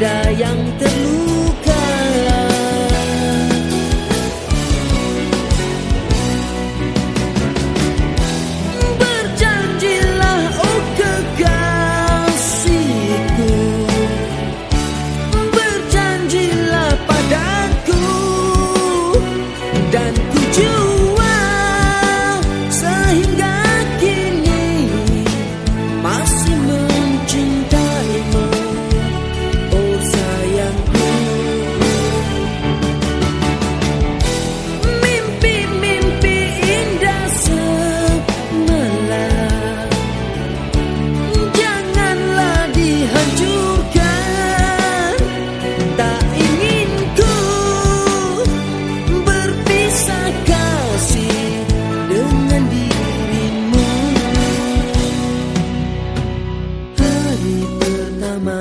ada yang terluka Hari